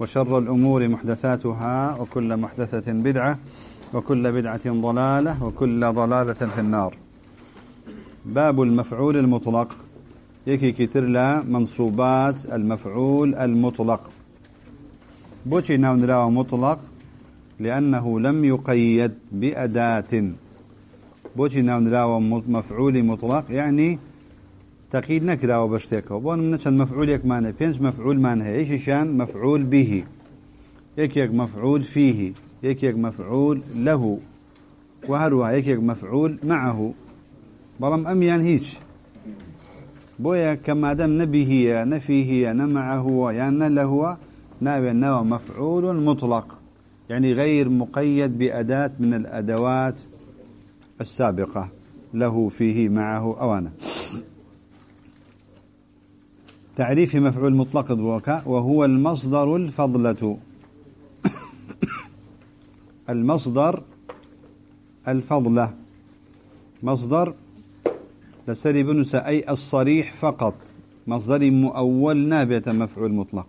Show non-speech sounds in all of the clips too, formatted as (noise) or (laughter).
وشر الأمور محدثاتها وكل محدثة بدعة وكل بدعة ضلالة وكل ضلالة في النار. باب المفعول المطلق. يكي كتر لا منصوبات المفعول المطلق. بوشي ناون مطلق لأنه لم يقيد بأداة. بوشي ناون راو مفعول مطلق يعني تقييد نكراو بشتيكو. بون منش المفعول يك معنى. بينش مفعول معنى. إيش شان مفعول به. يك يك مفعول فيه. يك يك مفعول له. وهروا يك يك مفعول معه. بلام أم يعني هيش. بويا كما دام نبي هي نفي هي نمعه يعني له. نابي نوى مفعول مطلق. يعني غير مقيد بأداة من الأدوات السابقة. له فيه معه أوانا. تعريف مفعول مطلق ذوك وهو المصدر الفضلة. (coughs) المصدر الفضلة. مصدر لسري بنس أي الصريح فقط. مصدر مؤول نابة مفعول مطلق.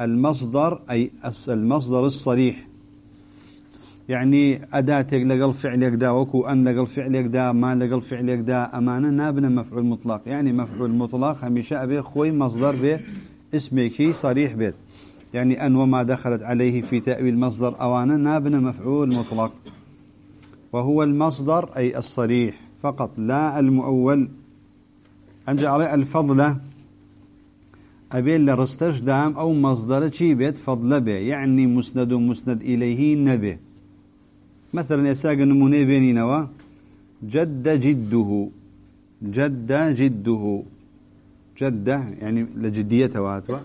المصدر أي المصدر الصريح. يعني أداتك لقل فعلك دا وكو أن لقل فعلك دا ما لقل فعلك دا أمانة نابنا مفعول مطلق. يعني مفعول مطلق هميشة أبي خوي مصدر به اسمك صريح بيت. يعني أن وما دخلت عليه في تأويل مصدر أوانا نابنا مفعول مطلق. وهو المصدر أي الصريح فقط لا المؤول. أنجى عليه الفضلة. أبي لرستش دام أو مصدر شي بيت فضل به يعني مسند مسند إليه نبه مثلا يساق نموني بيني نوا. جد جده. جد جده. جد يعني لجدية واتوا.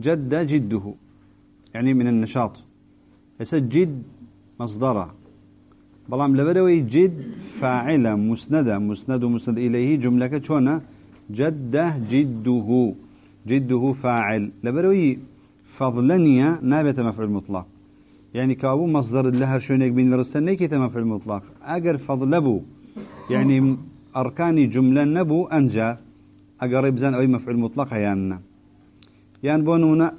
جد جده. يعني من النشاط. يسا جد مصدره. بلام لبروي جد فاعلة مسندة. مسند مسند إليه. جملة كتشونا. جد جده. جده فاعل. لبروي فضلنيا نابت مفعول مطلق. يعني كابو مصدر لها شونيك بين كي تم في المطلق. أجر فضل بو يعني أركان جملة نبو أنجا. أجر يبزان أي مفعول مطلق يعني يعني بونونا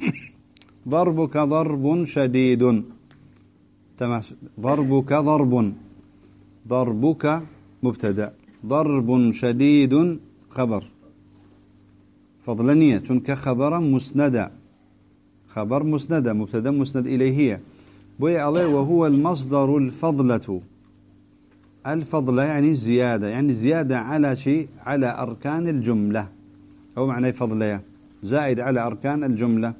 (coughs) ضربك ضرب شديد. تماش ضربك ضرب. ضربك مبتدأ. ضرب شديد خبر. فضلنية تنك خبرا مسندا خبر مسند مبتدا مسند إليه بوي عليه وهو المصدر الفضلة. الفضلة يعني زيادة يعني زيادة على شيء على أركان الجملة. أو معنى فضلة. زائد على أركان الجملة.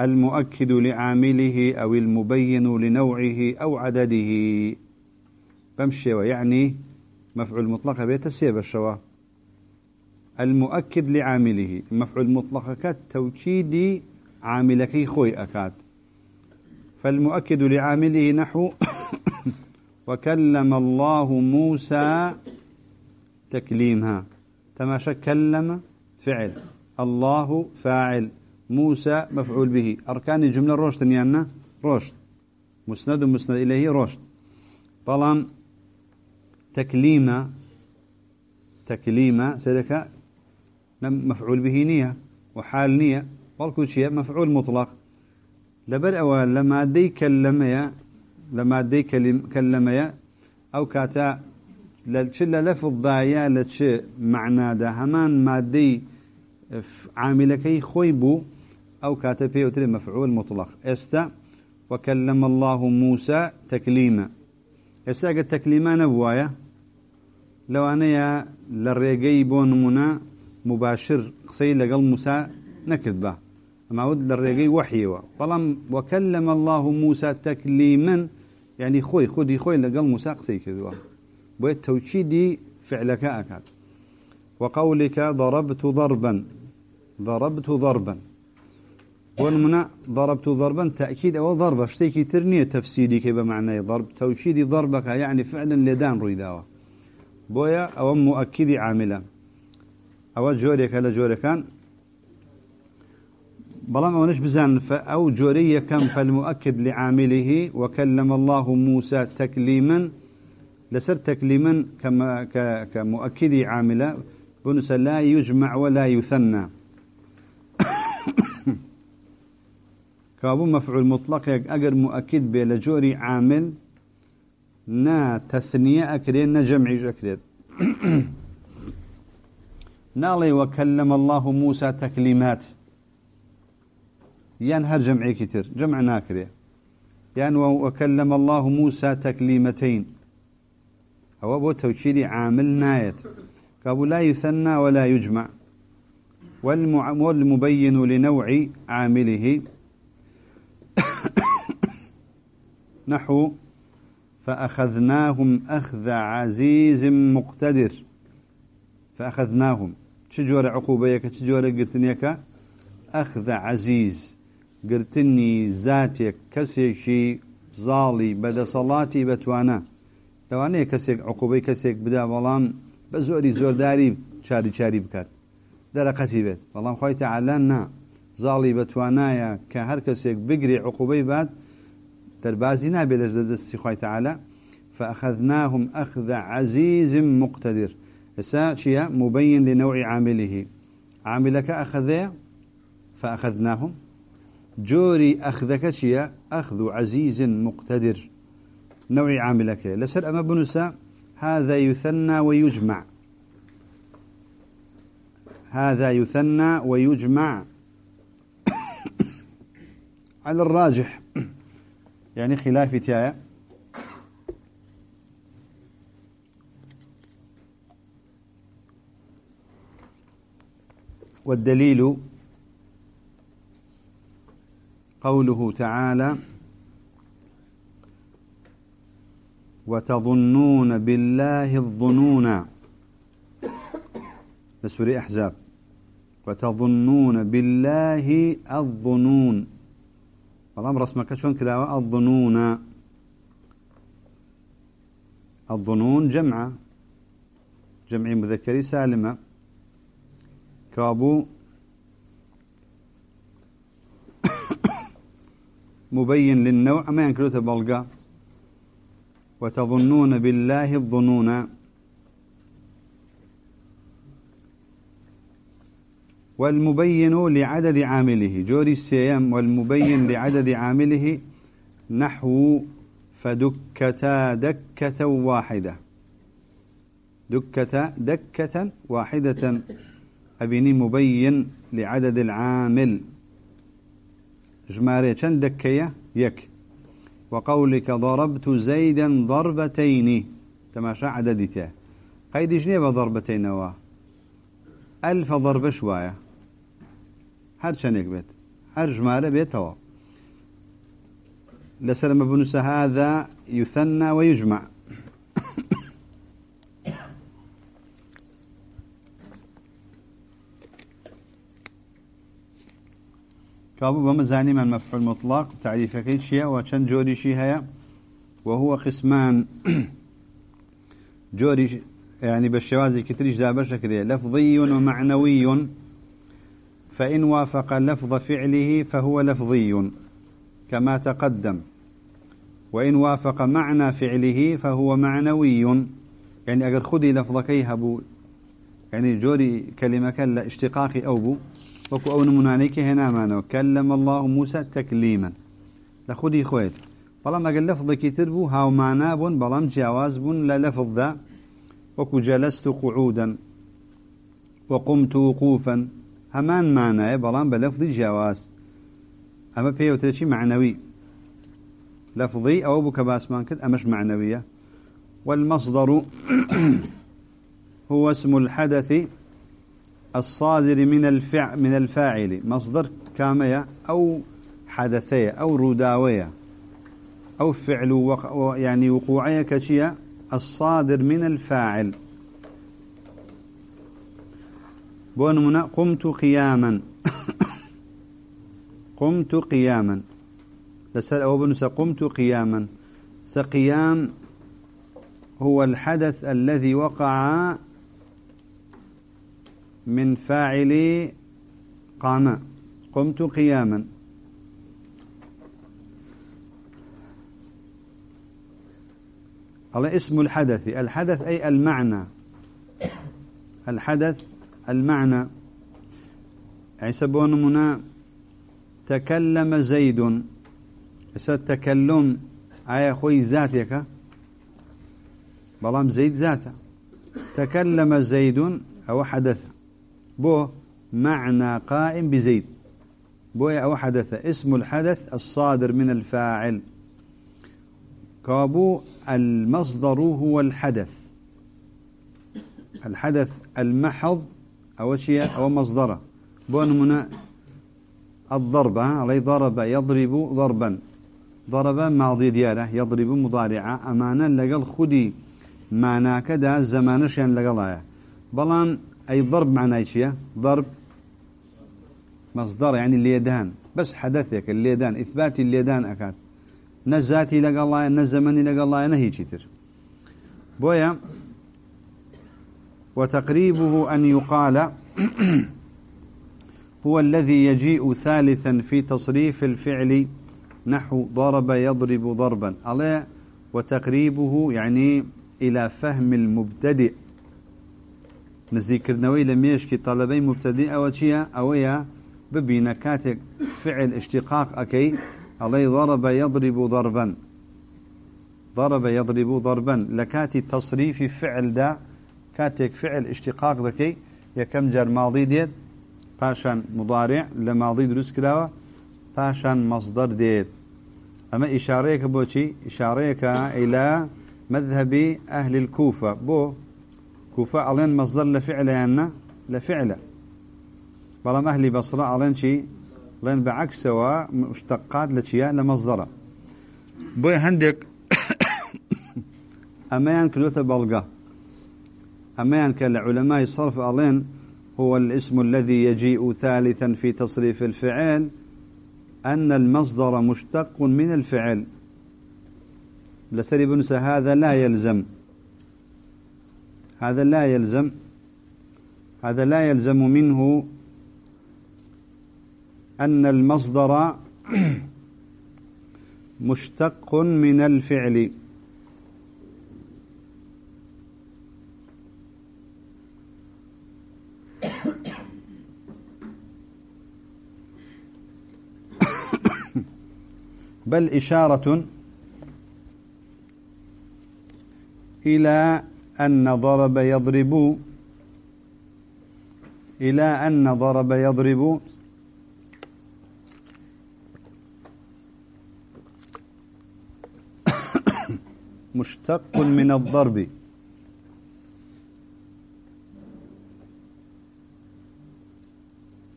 المؤكد لعامله أو المبين لنوعه أو عدده. بمشي يعني مفعول مطلق بيت السيب الشوا المؤكد لعامله مفعول مطلق كالتوكيد عاملك خوي أكاد. فالمؤكد لعامله نحو (coughs) وكلم الله موسى تكليمها. تماشى كلم فعل. الله فاعل. موسى مفعول به. أركان الجملة روشت نيانا؟ روشت مسند مسند إليه روشت طالما تكليم تكليم سيدك مفعول به نية. وحال نية. والكل شيء مفعول مطلق. لبر أول لما دي كلميا لما دي كلميا أو كاتا لشل لفظ ضايا لتش معنى ده. همان مادي عاملكي خويبو أو كاتا فيه مفعول مطلق. إستا وكلم الله موسى تكليما. إستا قد تكليما نبوايا. لو أنا يا للرقي بون منا مباشر قصي لقل موسى نكذبه معود للرقي وحيوا فلم وكلم الله موسى تكليما. يعني خوي خدي خوي لقل موسى قصي كذوا بيت توشيدي فعلك أكاد. وقولك ضربت ضربا. ضربت ضربا. ونمنا ضربت ضربا تأكيد أو ضربة اشتيكي ترنية تفسيري كيف معنى ضرب. توكيد ضربك يعني فعلا لدان رويداوة بويا أو مؤكد عاملا. أو جوريك هلا جوريكان. بلام أونش بزان أو جورية كم فالمؤكد لعامله وكلم الله موسى تكليما لسر تكليما كما كمؤكد عاملا بنس لا يجمع ولا يثنى. (coughs) كابو مفعول مطلق أجر مؤكد بلجوري عامل نا تثنية أكرين نا جمع أكرين. (coughs) نالي وكلم الله موسى تكليمات. يان هر جمعي كتير جمع ناكري. يان وكلم الله موسى تكليمتين. هو أبو توكيد عامل نايت. كابو لا يثنى ولا يجمع. والمبين لنوع عامله. (coughs) نحو فأخذناهم أخذ عزيز مقتدر. فأخذناهم. تجور عقوبيك تجور قلتنيك أخذ عزيز. قلتني ذاتك كسيشي زالي بدا صلاتي بتوانا أنا كسيك عقوبي كسيك بدا بلان بزوري زور داري شاري شاري بكات درقتي بيت والله خوي تعالى نا زالي بتوانايا كهر كسيك بقري عقوبي بعد دربازي نابي دستي خوي تعالى فأخذناهم أخذ عزيز مقتدر. شيء مبين لنوع عامله. عاملك أخذ فأخذناهم. جوري أخذك شيء أخذ عزيز مقتدر. نوع عاملك. لسر أما بنسا هذا يثنى ويجمع. هذا يثنى ويجمع. (coughs) على الراجح. (coughs) يعني خلاف تايا والدليل قوله تعالى وتظنون بالله الظنون. بسوري أحزاب. وتظنون بالله الظنون. والله رسمك شون كلاوة الظنون. الظنون جمعة. جمع مذكري سالمة. كابو مبين للنوع ما ينكروته بلقى وتظنون بالله الظنون. والمبين لعدد عامله جوري السيام والمبين لعدد عامله نحو فدكتا دكة واحدة. دكة دكة واحدة. أبيني مبين لعدد العامل. جماري چند دكية يك وقولك ضربت زيدا ضربتين. تماشى عددته قيد جنيبة ضربتين وا ألف ضربة شوية هر چنك بيت هر جمارة بيت توا لسلم بنس هذا يثنى ويجمع. كابو بمزاني من مفعول مطلق تعريف كيد شيء وشن جوري شيء هيا. وهو قسمان. جوري يعني بالشوازي كتريش دابر شكرية لفظي ومعنوي. فإن وافق لفظ فعله فهو لفظي كما تقدم. وإن وافق معنى فعله فهو معنوي. يعني أجر خذي لفظكي هبو يعني جوري كلمة كلا اشتقاقي أو بو. وكو أو نمنانيك هنا معنا كلم الله موسى تكليما لخذي خويت بلام أقل لفظ بو هاو معنا بون بلام جواز بون للفظ ذا وكو جلست قعودا. وقمت وقوفا. همان معناه بلام بلفظ جواز أما بيوترشي معنوي لفظي أو بك باسمان كد أمش معنوية والمصدر (coughs) هو اسم الحدث. الصادر من الفع من الفاعل مصدر كامية أو حدثية أو روداوية أو فعل وق... يعني وقوعية كشيء الصادر من الفاعل. بونمنا قمت قياما. (coughs) قمت قياما. لسأل أو بنسى قمت قياما. سقيام هو الحدث الذي وقع من فاعل قام. قمت قياما. على اسم الحدث. الحدث أي المعنى. الحدث المعنى. عيسبون منا تكلم زيد. التكلم أي خوي ذاتك. بلام زيد ذاته. تكلم زيد أو حدث. بو معنى قائم بزيد. بو أو حدث اسم الحدث الصادر من الفاعل. كابو المصدر هو الحدث. الحدث المحض أو شيء أو مصدره. بون منا الضربة علي ضرب يضرب ضربا. ضرب ماضي دياله يضرب مضارعة. أمانا لقل خدي معنى كذا زمانش يعني لقلايا بلان أي ضرب معناه إيش ضرب مصدر يعني اليدان. بس حدثك اليدان إثبات اليدان أكاد. نزاتي لقى الله نزمني لقى الله نهي تشتر بويا وتقريبه أن يقال (clears throat) هو الذي يجيء ثالثا في تصريف الفعل نحو ضرب يضرب ضربا. عليه وتقريبه يعني إلى فهم المبتدئ. نزيكردنەوەی لە مێشکی تەلبەی مبتدی ئەوە چییە؟ ئەوەیە ببینە کاتێک فعل اشتقاق ئەەکەی ئەڵەی ضرب يضرب ضربا. ضرب يضرب ضربا. لكاتي تصريف فعل دا كاتك فعل اشتقاق ذكي يكم جر ماضي ديت باشان مضارع لماضي دروس كلاوة باشان مصدر ديت أما إشاريك بوشي إشاريك إلى مذهب أهل الكوفة. بو كوفة علين مصدر لفعل يعني لفعل. بلا أهل بصرة علين شي؟ لين بعكس سواء مشتقات لشياء لمصدرة. بوي هندك (coughs) أمان كلوثة بلغة. أمان كالعلماء الصرف علين هو الاسم الذي يجيء ثالثا في تصريف الفعل أن المصدر مشتق من الفعل. لسري بنس هذا لا يلزم. هذا لا يلزم هذا لا يلزم منه أن المصدر (clears throat) مشتق من الفعل. (coughs) بل إشارة إلى أن ضرب يضرب. إلى أن ضرب يضرب. (coughs) مشتق من الضرب.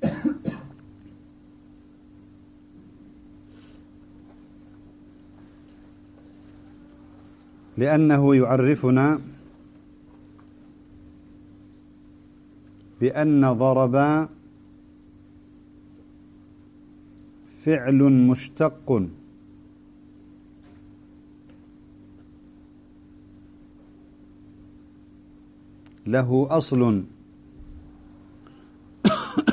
(coughs) لأنه يعرفنا بأن ضرب فعل مشتق. له أصل. (coughs)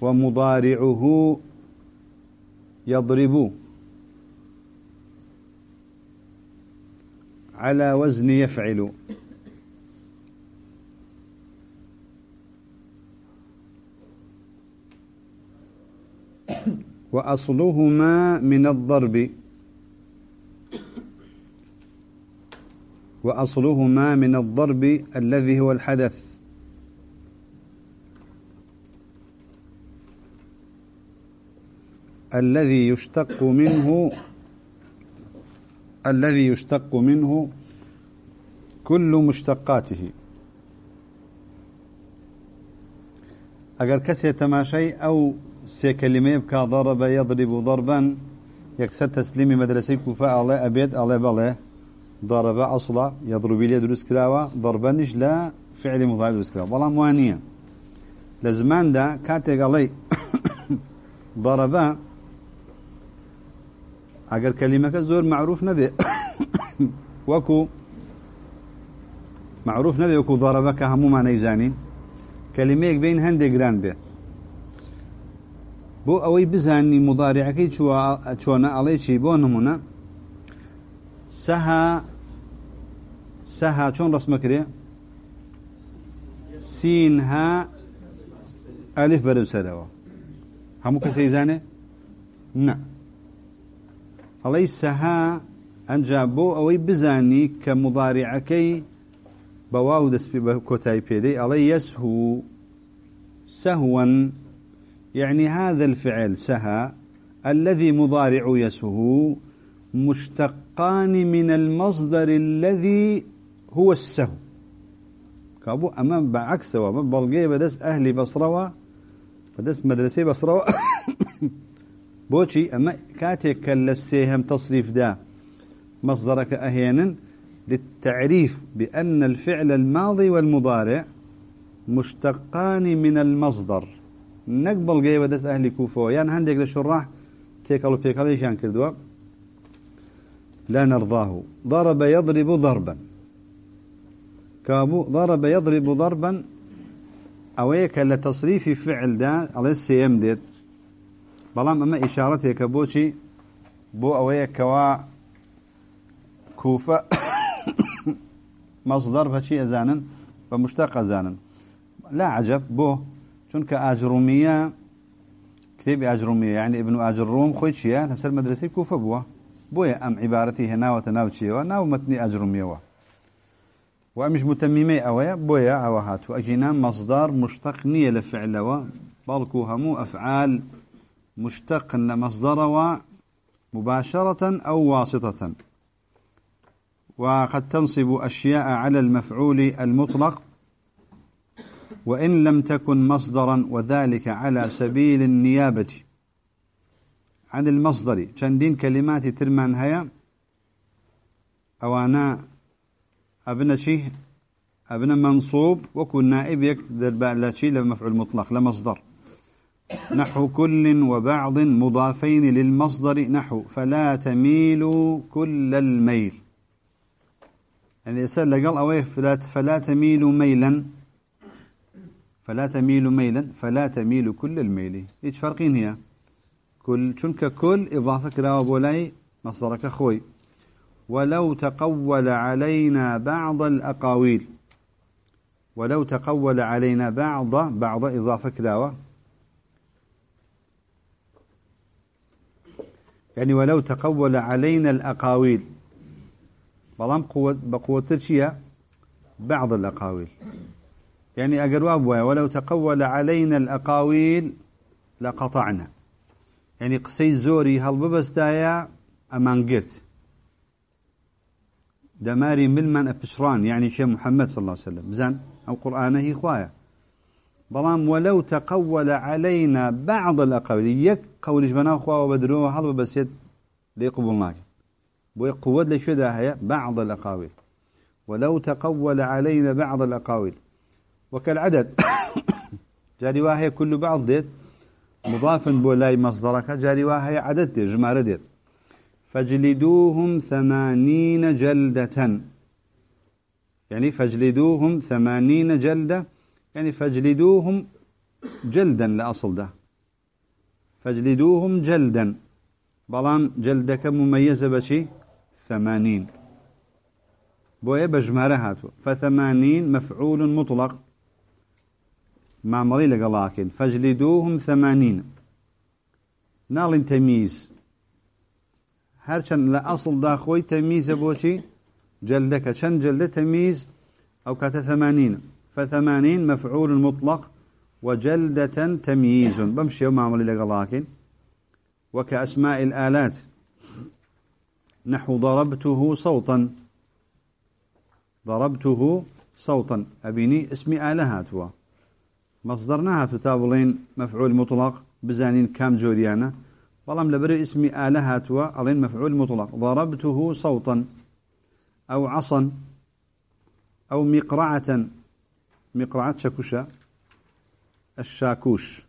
ومضارعه يضرب. على وزن يفعل. وأصلهما من الضرب. وأصلهما من الضرب الذي هو الحدث. الذي يشتق منه الذي يشتق منه كل مشتقاته. اگر كسي تماشي أو سي كلمة بكا ضرب يضرب ضربا. يكسر تسليمي مدرسي كوفا على ابيد على بله ضرب أصلا. يضرب لي دروس كلاوه ضربا لا فعل مضارع دروست كراوة. بەڵام وانە لە زماندا کاتێک ئەڵێ (coughs) ضربە ئەگەر کەلیمەکە زۆر معروف نەبێ (coughs) وەکو معروف نەبێ وەکو ضربە کە هەمومان نەیزانین کەلیمەیەک بین هەندێک گران بێ بۆ ئەوەی بزانی مضارعەکەی چۆنە ئەڵێ چی بۆ نمونە سەها چۆن ڕسمەکرێ سینها ئەلیف بەرەو سەرەوە هەموو کەسەی زانێ نه. ئەڵەی سەها ئەنجا بۆ ئەوەی بزانی کە مضارعەکەی بواو دەسپی بە کۆتایی پێدەی ئەڵێ يسهو سهوا يعني هذا الفعل سها الذي مضارع يسهو مشتقان من المصدر الذي هو السهو. كابو أمام بعكسه وما بلغي بدس أهلي بصروا بدس مدرسة بصروا. (coughs) بوشي أما كاتك كالسيهم تصريف دا مصدرك أهينا للتعريف بأن الفعل الماضي والمضارع مشتقان من المصدر. نقبل جاي بدس أهل كوفة يعني عندك للشراح تيكلو فيكلو شان كردوا. لا نرضاه. ضرب يضرب ضربا. كابو ضرب يضرب ضربا. أويك لتصريف فعل دا على السيم ديت. بلام أما إشارتك بوشي بو أويك كوا كوفة (coughs) مصدر فشي أزانا فمشتق أزانا لا عجب. بو چونك أجرومية كتاب أجرومية يعني ابن أجروم خوي شيا نسر مدرسة كوفة بوا بويا أم عبارتي هنا وتناو شيا ناو متني أجرومية ومش متممي أويا بويا أوهات وأجينا مصدر مشتق نية لفعل و بلكو همو أفعال مشتق مصدر مباشرة أو واسطة وقد تنصب أشياء على المفعول المطلق وإن لم تكن مصدرا وذلك على سبيل النيابة. عن المصدر شندين كلمات ترمان هيا. أو أنا أبنى شيء أبنى منصوب وكن نائب يقدر لا شيء لمفعول مطلق لمصدر نحو كل وبعض مضافين للمصدر نحو فلا تميلوا كل الميل. يعني يسأل لقال أويه فلا, فلا تميل ميلا. فلا تميل ميلا فلا تميل كل الميل. إيش فرقين هي. كل شنك كل إضافة كلا بولاي مصدرك خوي. ولو تقول علينا بعض الأقاويل. ولو تقول علينا بعض بعض إضافة كلاوة يعني ولو تقول علينا الأقاويل. بلام قوة بقوة ترشية؟ بعض الأقاويل. يعني أقروا أبويا ولو تقول علينا الأقاويل لقطعنا. يعني قسي زوري هل ببستايا؟ أمان قرت دماري ملمن أبشران يعني شيء محمد صلى الله عليه وسلم. زين أو قرآنه إخوايا بلام ولو تقول علينا بعض الأقاويل يك قول جبنا أخوة وبدروه هل ببسيت ليقبلناك بوي قوة هي؟ بعض الأقاويل. ولو تقول علينا بعض الأقاويل. وكالعدد. جاري واهي كل بعض ديت مضاف بولاي مصدرك جاري واهي عدد ديت جمارة ديت. فاجلدوهم ثمانين جلدة. يعني فاجلدوهم ثمانين جلدة. يعني فاجلدوهم جلدا لأصل ده. فاجلدوهم جلدا. بلان جلدك مميزة بشي؟ ثمانين. بويا بجمارة هاتو فثمانين مفعول مطلق. معمري لقلاكن فاجلدوهم ثمانين. نال تمييز. هرچن لأصل داخوي تمييز بوشي جلدك شن جلد تمييز؟ أو كات ثمانين. فثمانين مفعول مطلق وجلدة تمييز. بمشي معمري لقلاكن وكأسماء الآلات. نحو ضربته صوتا. ضربته صوتا. أبيني اسمي آلهات هو. مصدرناها تتابلين مفعول مطلق بزانين كام جوريانا. والله لبري اسمي آلهات هو ألين مفعول مطلق. ضربته صوتا أو عصا أو مقرعة. مقرعة شكوشة الشاكوش.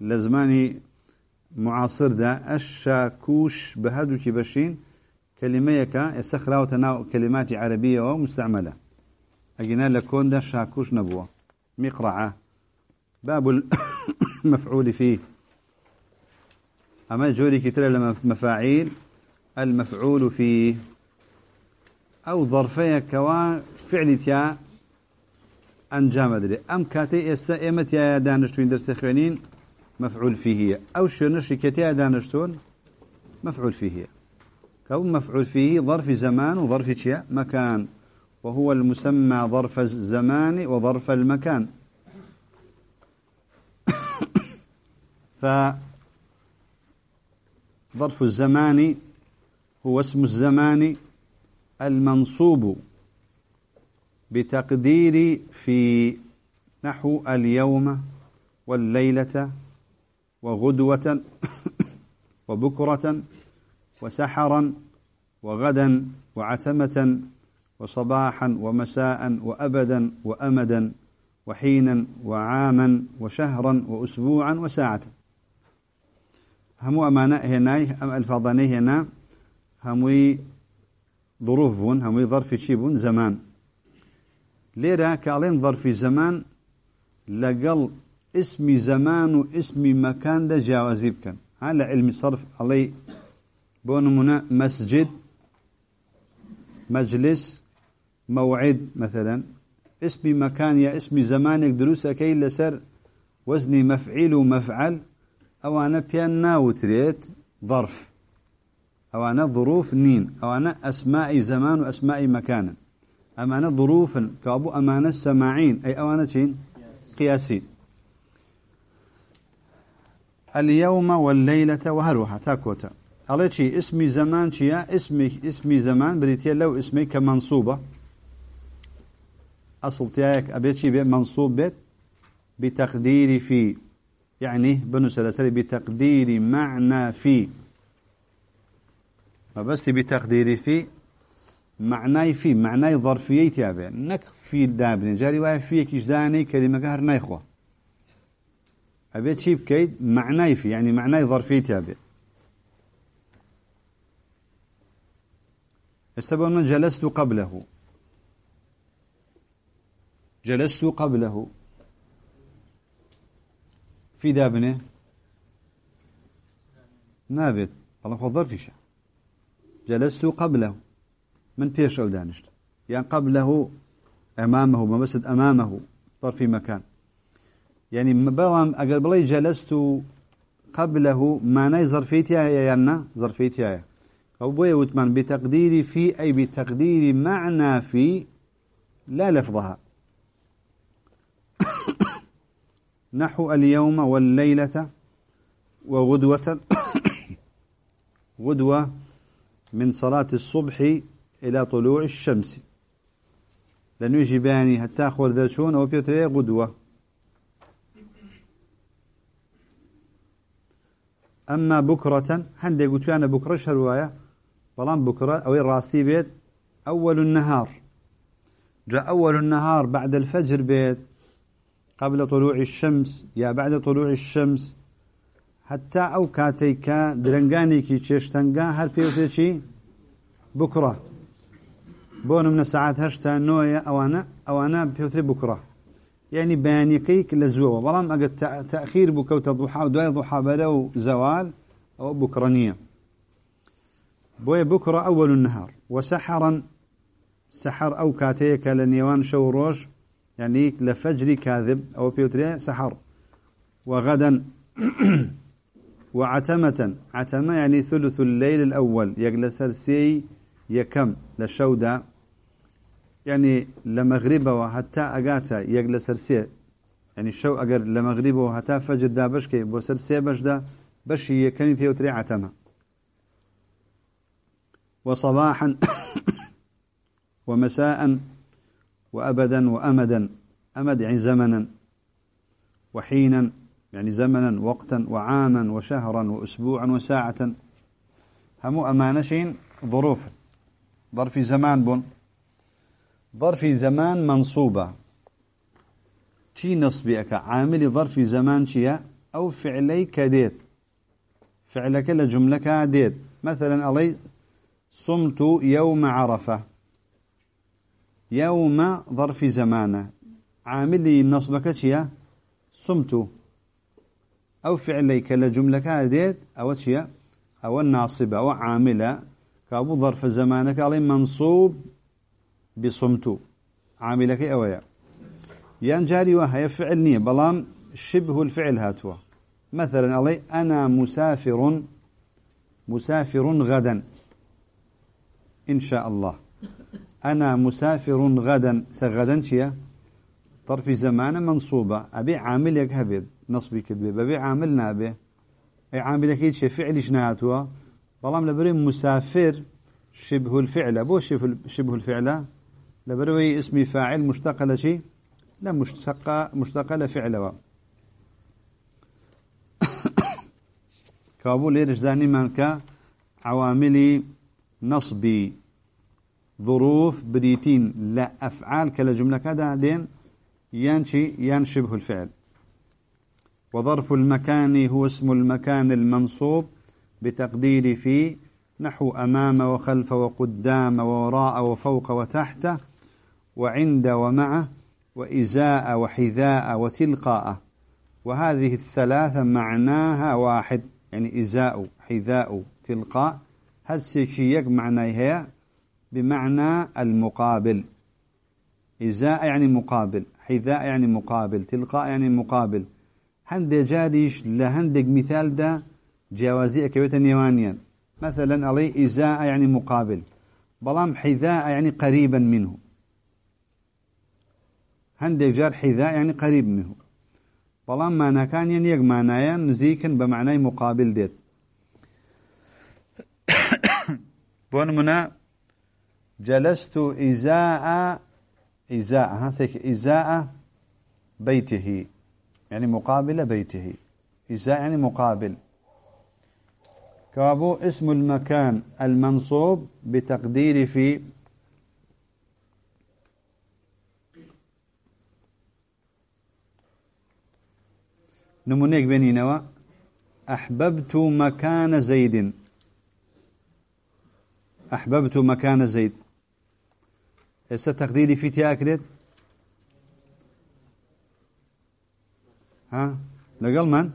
لزماني معاصر دا الشاكوش بهدو كبشين كلمة يكا يستخراو تناو كلمات عربية ومستعملة. أجينا لكون دا شاكوش نبوة. مقرعة. باب (coughs) المفعول فيه. أما جوري كتير مفاعيل المفعول فيه. أو ظرفية كوا فعل تيا أنجام أدري. أم كاتي استئمت يا دانشتوين درس خوانين مفعول فيه. أو شنو كتيا دانشتون مفعول فيه. كون مفعول فيه ظرف زمان وظرف تيا مكان. وهو المسمى ظرف الزمان وظرف المكان. ف ظرف الزمان هو اسم الزمان المنصوب بتقدير في نحو اليوم والليلة وغدوة (coughs) وبكرة وسحرا وغدا وعتمة وصباحا ومساء وأبدا وأمدا وحينا وعاما وشهرا وأسبوعا وساعة. هم أمانة هنا أم الفاظاني هنا هموي ظروف بون هموي ظرف شي بون؟ زمان. ليرا كالين ظرف زمان لقل اسم زمان واسم مكان ده جاوزي بكن على علم صرف علي بونمنا مسجد مجلس موعد مثلا. اسم مكان يا اسم زمانك دروس كي لسر وزني مفعيل ومفعل أو أنا بيان ناوتريت ظرف. أو أنا ظروف نين. أو أنا أسماء زمان وأسماء مكان. امانه ظروف كأبو امانه سماعين. أي أو أنا شين؟ قياسي اليوم والليلة وهروها. تاكوتا. على شيء اسمي زمان شيا؟ اسمي اسمي زمان. بريتيا لو اسمي كمنصوبة. أصل تياك أبيت شيء منصوب بيت؟ بتقدير في يعني بنو سلسلة بتقدير معنى في. فبس بتقدير في معناي في معناي ظرفية تابع نك في دابن. جاري واي في كيش داني كلمة قهر نايخوة. أبيت شيء بكيد معناي في يعني معناي ظرفية تابع السبب جلست قبله. جلست قبله. في دابنه نابت الله خو ظرفيشه جلست قبله. من بيش أو دانشت؟ يعني قبله أمامه ممسد أمامه ظرف مكان يعني بلام أقل بلي جلست قبله معنى ظرفيتي يا يعني ظرفيتي يا أو بوي وتمان بتقدير في أي بتقدير معنى في لا لفظها. نحو اليوم والليلة وغدوة (coughs) غدوة من صلاة الصبح إلى طلوع الشمس. لن يجباني حتى أخور ذرشون أو بيوتري غدوة. أما بكرة هندي قلت أنا بكرة شرواية بلان بكرة أو الراستي بيت أول النهار. جاء أول النهار بعد الفجر بيت. قبل طلوع الشمس يا بعد طلوع الشمس. حتى أو كاتيكا درنگاني كي تشتنگا هل في شي بكرة. بون من ساعات هشتا نويا أوانا أوانا بيوتري بكرة. يعني بياني كيك لزوة. بلام أقد تأخير بكوت الضحى ودواي ضحى بلو زوال أو بكرانية بوي بكرة أول النهار. وسحرا سحر أو كاتيك لنيوان شو روج يعني لفجر كاذب أو بيوتري سحر. وغدا (clears throat) وعتمة. عتمة يعني ثلث الليل الأول. يجلس سي يكم. لشودا يعني لمغربه حتى أجاتا. يجلس سي يعني الشو أجر لمغربه حتى فجر دا بشكي. بوسر سي بش دا بشي يكني بيوتري عتمة. وصباحا (clears throat) ومساء وأبدا وأمدا أمد يعني زمنا وحينا يعني زمنا وقتا وعاما وشهرا وأسبوعا وساعة همو أمانشين ظروف. ظرف زمان بون. ظرف زمان منصوبة. چی نصبیەکە؟ عاملی ظرفی زمان فعلەی کە دێت. فعلەکە لە جملەکە دێت. مثلا ئەڵەی صمت يوم عرفة. يوم ظرف زمانه. عاملي نصبك چيا صمت أو فعليك لجملة ديت أو چيا أو الناصبة أو عاملة كابو ظرف زمانك علي منصوب بصمت عاملك أويا يان جاري وهي فعل نية. بلام شبه الفعل هاتوا. مثلا علي أنا مسافر مسافر غدا. إن شاء الله. أنا مسافر غدا. سغدا شيا؟ طرف زمان منصوبة. أبي عامل يك هبيد نصبي كذب أبي عامل نابه أي عامل أكيد شيء فعل شناتوا بلام لبري مسافر شبه الفعل. بو شبه الفعل. لبروي اسمي فاعل مشتق لشيء لا مشتق مشتق لفعل (coughs) كابول ليرش زاني مانكا. عواملي نصبي. ظروف بريتين لا أفعال كلا جملة كذا دين ينشي ينشبه الفعل. وظرف المكان هو اسم المكان المنصوب بتقدير في نحو أمام وخلف وقدام ووراء وفوق وتحت وعند ومع وإزاء وحذاء وتلقاء. وهذه الثلاثة معناها واحد يعني إزاء حذاء تلقاء. هل شيء معناها بمعنى المقابل. إزاء يعني مقابل حذاء يعني مقابل تلقاء يعني مقابل. هندي جاريش لهندق مثال ده جوازي كويتا نيوانيا مثلا علي إزاء يعني مقابل بلام حذاء يعني قريبا منه. هندق جار حذاء يعني قريب منه. بلام معنى كان ينيق معنايا نزيكا بمعنى مقابل ديت. (coughs) بون منا جلست إزاء إزاء ها إزاء بيته يعني مقابل بيته. إزاء يعني مقابل. كابو اسم المكان المنصوب بتقدير في نمونيك بيني نوا. أحببت مكان زيد. أحببت مكان زيد. ئێستا تەقدیری فیتیاکرێت لەگەڵمان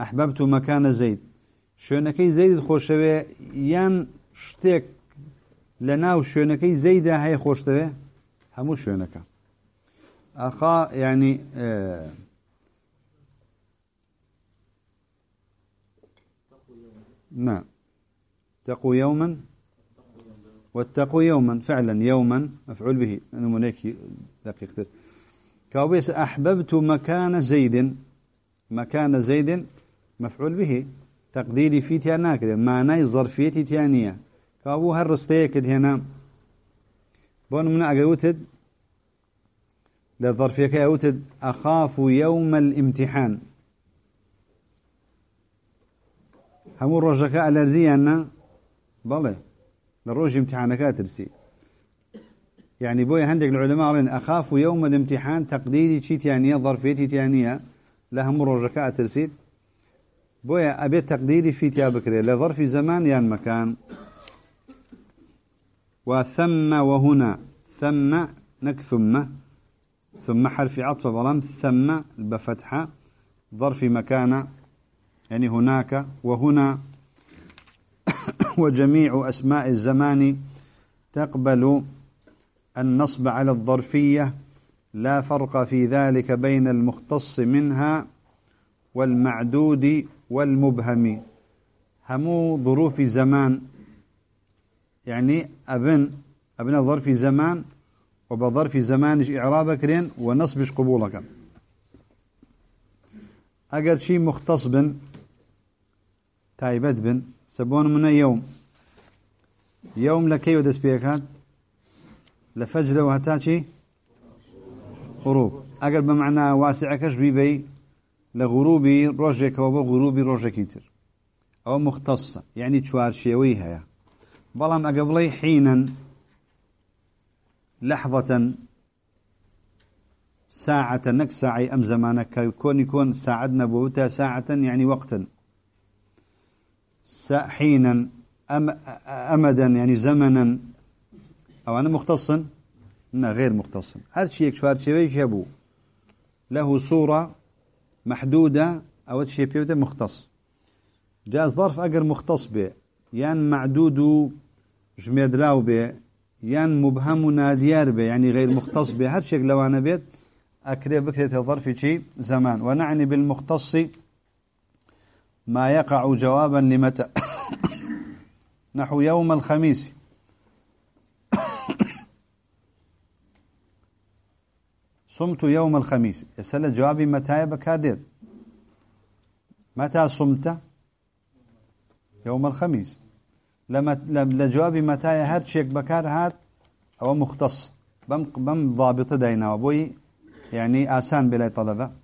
ئەحباب تو مەکانە زەید. شوێنەکەی زەید خۆشەوێ یان شتێک لە ناو شوێنەکەی زەیدا هەیە خۆشتەوێ؟ هەموو شوێنەکە. ئەخا ینی نه. تەقو یەومن واتقوا يوما فعلا يوما مفعول به نمونيك دقيقة كاوبيس أحببت مكان زيد مكان زيد مفعول به تقديري في تيانا كده معناي ظرفيتي تيانية. كابو هالرستيه كده هنا. بون من أقوتد للظرفية كأوتد أخاف يوم الامتحان. همو الرجكاء الأرزية أنا بله. للروج امتحانك ترسي. يعني بوي عندك العلماء قالين أخاف يوم الامتحان تقديري شي تيانية ظرفيتي تيانية لهم الرجكاء ترسيد بويا أبي تقديري في تيابكري لظرف زمان يان مكان وثم وهنا ثم نك ثم ثم حرف عطف ظلام ثم بفتحة ظرف مكان يعني هناك وهنا. (coughs) وجميع أسماء الزمان تقبل النصب على الظرفية لا فرق في ذلك بين المختص منها والمعدود والمبهم. همو ظروف زمان يعني أبن أبن ظرف زمان وبظرف زمان إعرابك رين ونصبش قبولك أجر شيء مختص بن تايبت بن سبون من يوم يوم لكي ودس بيكات لفجر وهتاتي غروب. أجر بمعنى واسع كش بيبي لغروبي روجك وبو غروبي روجك يتر أو مختصة يعني تشوار شيوي هيا بلام أقبلي حينا لحظة ساعة نك ساعة أم زمانك كون يكون ساعدنا بوتا ساعة يعني وقتا حينا أم أمدا يعني زمنا. أو أنا مختصا؟ لا غير مختص هذا شيء شوار شيء يبو له صورة محدودة أو شيء بيوته مختص. جاء ظرف أجر مختص به. يان معدود جميدراو به. يان مبهم ناديار به. يعني غير مختص به. هر شيء لو أنا بيت أكري بكرة ظرف شيء زمان. ونعني بالمختص ما يقع جوابا لمتى؟ (coughs) نحو يوم الخميس. (coughs) صمت يوم الخميس. يسأل جوابي متى بكارديد متى صمت؟ يوم الخميس. لما لجوابي متى هر شيك بكار هات. أو مختص. بم بم ضابط دينا. وبوي يعني آسان بلا طلبة.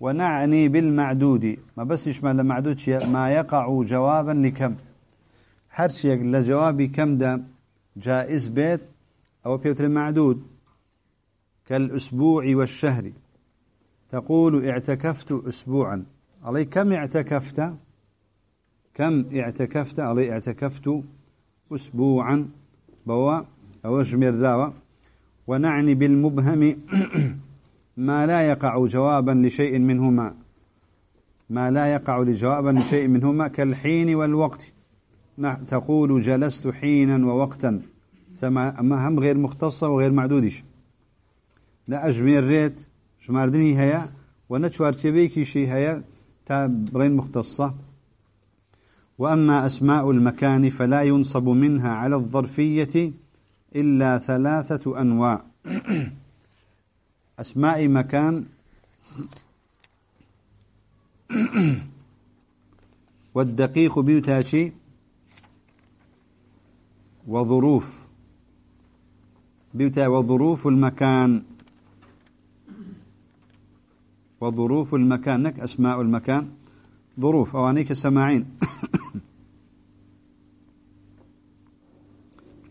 ونعني بالمعدود. ما بس يشمل المعدود شيء ما يقع جوابا لكم. هر شيء لجوابي كم ده جائز بيت أو في المعدود. كالأسبوع والشهر. تقول اعتكفت أسبوعا. علي كم اعتكفت؟ كم اعتكفت؟ علي اعتكفت أسبوعا. بوا أوجمر راوة ونعني بالمبهم. (clears throat) ما لا يقع جوابا لشيء منهما. ما لا يقع لجوابا لشيء منهما كالحين والوقت. تقول جلست حينا ووقتا. أما هم غير مختصة وغير معدودش. لا أجمير ريت شماردني هيا ونشوار تبيكي شي هيا تا برين مختصة. وأما أسماء المكان فلا ينصب منها على الظرفية إلا ثلاثة أنواع. (clears throat) أسماء مكان (clears throat) والدقيق بيوتاشي وظروف. بيوتا وظروف المكان. وظروف المكان. نك أسماء المكان. ظروف. أوانيك السماعين. (clears throat)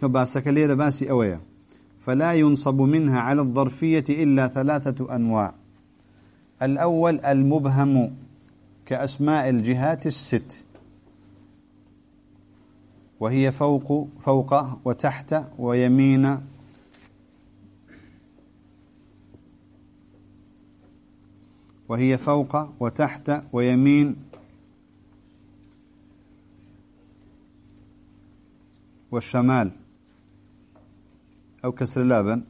فباسك ليرة باسي أويا؟ فلا ينصب منها على الظرفية إلا ثلاثة أنواع. الأول المبهم كأسماء الجهات الست. وهي فوق فوق وتحت ويمين. وهي فوق وتحت ويمين. والشمال. أو كسر اللابن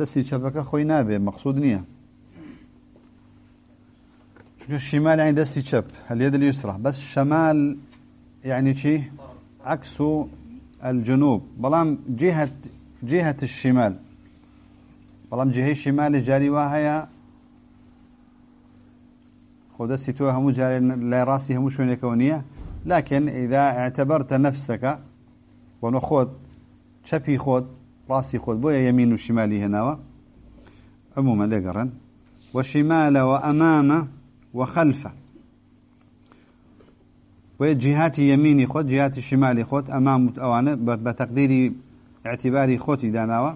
دەستی چەپەکە خۆی نابێ مەقصود نییە الشمال يعني دستي شب اليد اليسرى. بس الشمال يعني شي؟ عكس الجنوب. بلام جهة جهة الشمال. بلام جهة الشمال جاري وهي خود الستوى هم جاري لا راسي هم شو كونية لكن إذا اعتبرت نفسك ونخوض شبي خود راسي خود بويا يمين وشمالي هنا عموما لقرن وشمال وأمامه وخلفه وجهات يميني خود جهات شمالي خود أمام أوانا بتقديري اعتباري خوتي داناوا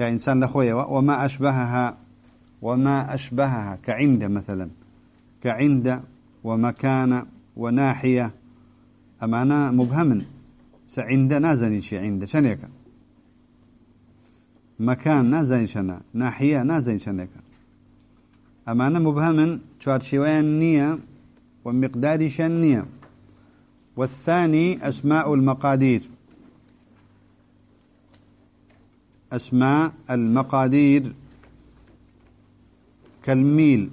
يا إنسان لخويا وما أشبهها وما أشبهها كعند مثلا. كعند ومكان وناحية. أمانا مبهم سعند نازني شي عند. شنيك مكان نازني شنا ناحية نازني شنيك أمانة مبهما شوارشوان نية ومقدار شنية والثاني أسماء المقادير. أسماء المقادير. كالميل.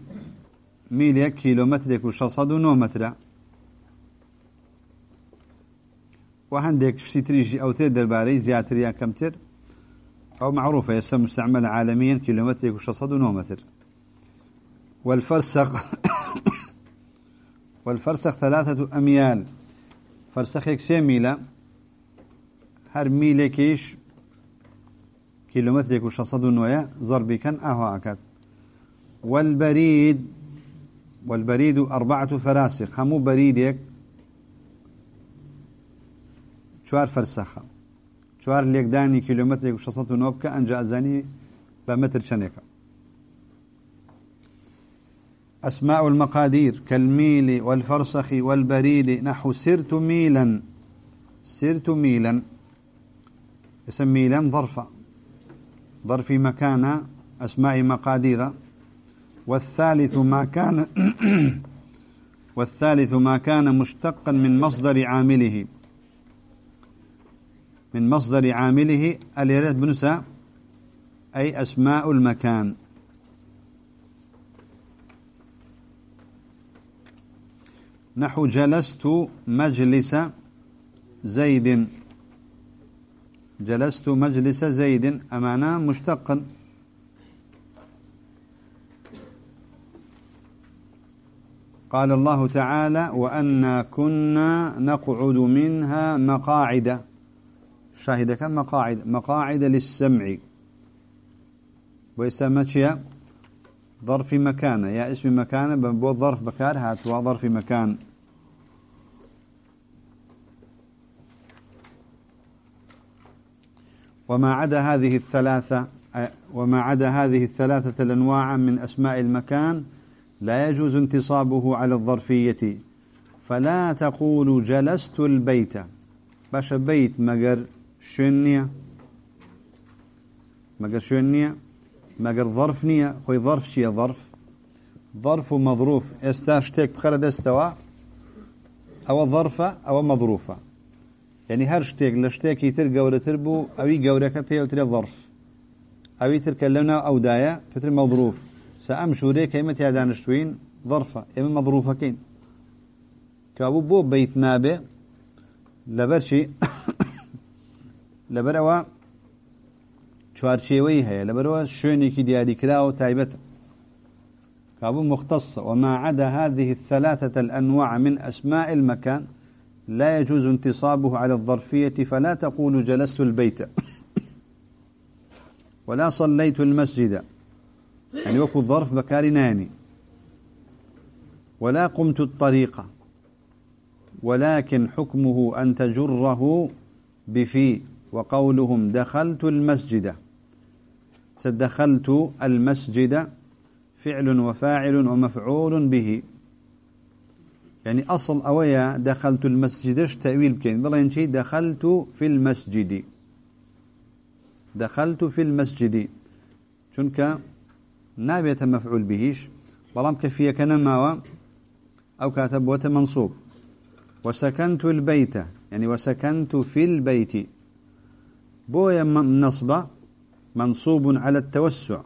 ميل يك كيلومتر وشصد ونومتر وهندك شتريجي أو تدر باري زياتر يا كمتر أو معروفة يسمى مستعمل عالميا كيلومتر وشصد ونومتر والفرسخ (coughs) والفرسخ ثلاثة أميال. فرسخك سيميلة هر ميلكيش كيلومترك وشصد نويا ضربي كان أهو أكاد والبريد والبريد أربعة فراسخ. خمو بريدك شوار فرسخة. شوار ليك كيلومتر وشصت نوبك أنجا زاني بمتر شنكه أسماء المقادير كالميل والفرسخ والبريد. نحو سرت ميلا سرت ميلا. اسم ميلا ظرفا. ظرف مكان أسماء مقادير. والثالث ما كان (clears throat) والثالث ما كان مشتقا من مصدر عامله. من مصدر عامله اليرد بنسى أي أسماء المكان. نحو جلست مجلس زيد. جلست مجلس زيد أمانا مشتقا. قال الله تعالى وأنا كنا نقعد منها مقاعد. شاهد كم مقاعد. مقاعد للسمع. ويسمى ظرف مكان. يا اسم مكان بنبو ظرف بكار هات ظرف مكان. وما عدا هذه الثلاثة وما عدا هذه الثلاثة الأنواع من أسماء المكان لا يجوز انتصابه على الظرفية. فلا تقول جلست البيت. باش بيت مقر شنية مقر شنية مقر ظرف نية. خوي ظرف شيء ظرف؟ ظرف مظروف استاشتك بخرد استوى أو ظرفة أو مظروفة. يعني هر شتێک لە شتێکی تر گەورەتر بوو ئەوی گەورەکە پێوترێ ظرف. ئەوی ترکە لەناو ئەودایە پتر مەظروف. سا ئەم ژوورێک ئێمە تیا دانیشتوین ظرفە. ئێمە مەظروفەکەین. کابوو بۆ بیت نابێ لەبەرچی (coughs) لەبەرەوە چوارچێوەی هەیە. لەبەرەوە شوێنێکی دیاریکراوە تایبەتە. كابو مختصة وما عدا هذه الثلاثة الأنواع من أسماء المكان. لا يجوز انتصابه على الظرفية فلا تقول جلست البيت. ولا صليت المسجد. يعني وكو الظرف بكار ناني ولا قمت الطريق. ولكن حكمه أن تجره بفي. وقولهم دخلت المسجد. سدخلت المسجد فعل وفاعل ومفعول به. يعني أصل أويا دخلت المسجد تأويل بكين؟ بلا ينشي دخلت في المسجد. دخلت في المسجد. شنك؟ نابية مفعول بهيش. بلام كفية كنماوة. أو كاتب وتمنصوب وسكنت البيت. يعني وسكنت في البيت. بويا نصب منصوب على التوسع.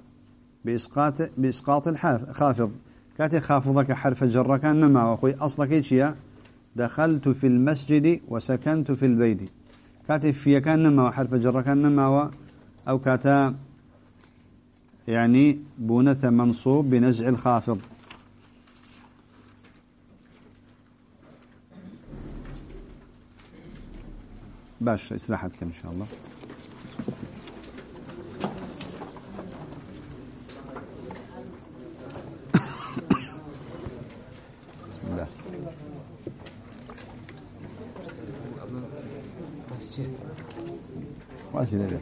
بإسقاط بإسقاط الخافض كاتي خافضك حرف جر كان نما وخوي أصلك إيش دخلت في المسجد وسكنت في البيت. كاتي في كان نما وحرف جر كان نما أو كاتا يعني بونة منصوب بنزع الخافض. باش استراحتك إن شاء الله. Masine ver.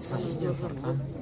Sahih.